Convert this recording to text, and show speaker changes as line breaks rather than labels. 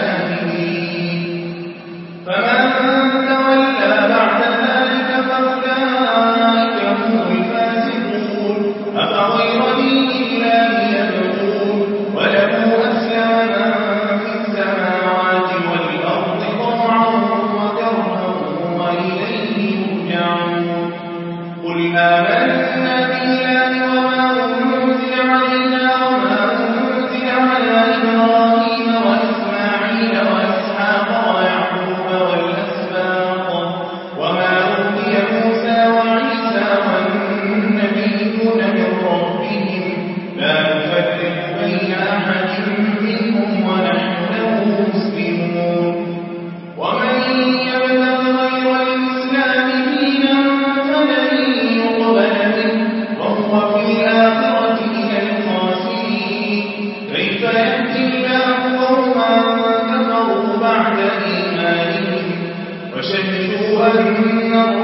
العالمين ہوں